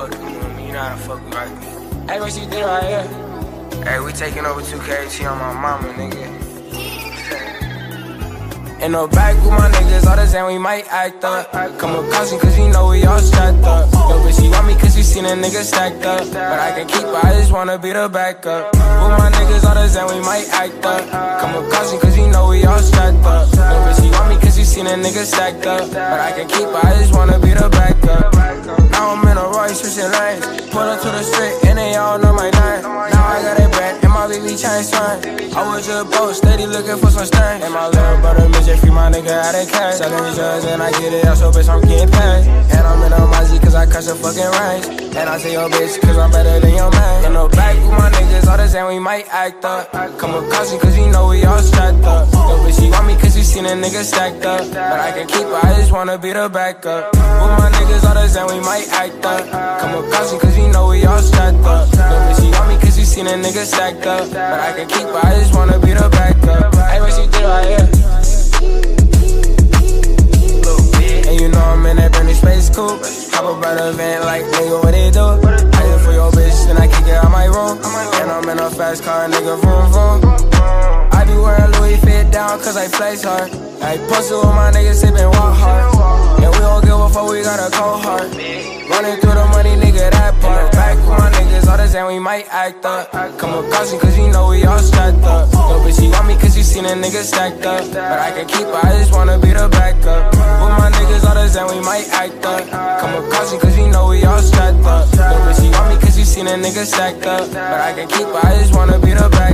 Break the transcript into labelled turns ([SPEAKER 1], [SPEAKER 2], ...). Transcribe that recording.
[SPEAKER 1] Hey, what you did right here? Hey, we taking over 2KT on my mama, nigga. In the back with my niggas, all the same, we might act up. Come with caution, cause you know we all strapped up. Yo, bitch, she want me cause she seen a nigga stacked up. But I can keep her, I just wanna be the backup. With my niggas, all the same, we might act up. Come with caution, cause you know we all strapped up. Yo, bitch, she want me cause she seen a nigga stacked up. But I can keep her, I just wanna be the backup. Now I'm in a Royce, switching lanes. Pull up to the street, and they all know my name. Now I got a brand, and my baby chain swing. I was just broke, steady looking for some stain. And my little brother, midget, free my nigga out of cash. Selling drugs, and I get it out, so bitch, I'm getting paid. And I'm in a Mozzie, cause I crush the fucking range. And I say, yo, bitch, cause I'm better than your man. In the back with my niggas, all the same, we might act up. Come with caution, cause you know we all strapped up. Yo, bitch, she want me cause she seen a nigga stacked up. But I can keep her, I just wanna be the backup. With my niggas, all the same, might act up. Come with caution, cause you know we all strapped up. Bitch, she want me cause she seen a nigga stacked up. But I can keep her, I just wanna be the backup. Hey, what she did right here? And you know I'm in that Bernie space coupe. Hop up by the van like, nigga, what they do? Hit for your bitch, then I kick it out my room. And I'm in a fast car, nigga, vroom, vroom. I be wearing Louis fit down, cause I flex hard. I posted with my niggas, sippin' walk hard. We might act up. Come with caution, cause you know we all strapped up. Yo, bitch, she want me cause she seen a nigga stacked up. But I can keep her, I just wanna be the backup. With my niggas, the same, we might act up. Come with caution, cause you know we all strapped up. Yo, bitch, she want me cause she seen a nigga stacked up. But I can keep her, I just wanna be the backup.